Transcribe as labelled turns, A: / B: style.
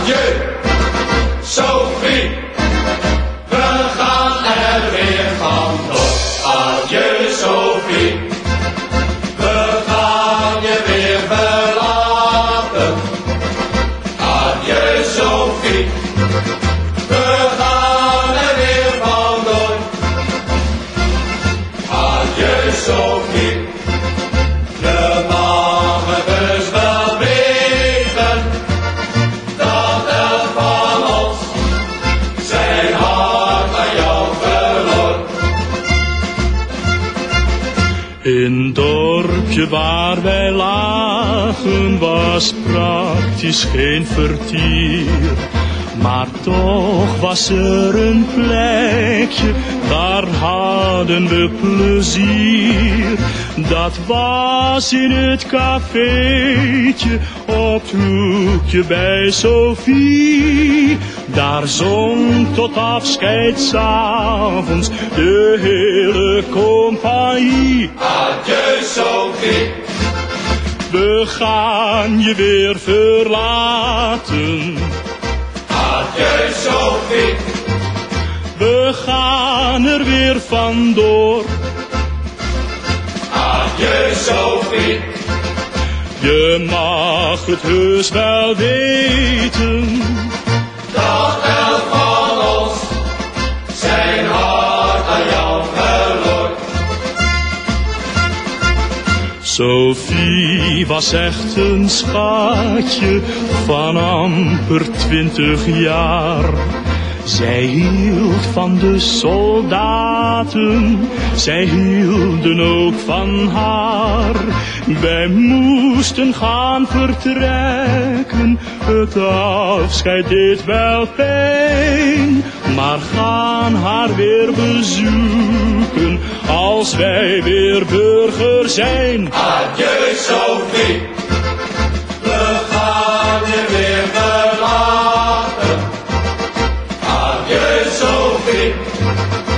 A: Adieu,
B: In dorpje waar wij lagen was praktisch geen vertier. Maar toch was er een plekje, daar hadden we plezier. Dat was in het cafeetje op het hoekje bij Sophie. Daar zong tot afscheid s'avonds de hele compagnie.
A: Adieu, Sophie.
B: We gaan je weer verlaten.
A: Adieu, Sophie.
B: We gaan er weer vandoor. Je mag het heus wel weten.
A: Dat elk van ons zijn hart aan jou verloor.
B: Sophie was echt een schatje van amper twintig jaar. Zij hield van de soldaten, zij hielden ook van haar. Wij moesten gaan vertrekken, het afscheid deed wel pijn. Maar gaan haar weer bezoeken, als wij weer burger zijn.
A: Adieu, Sophie. Thank you.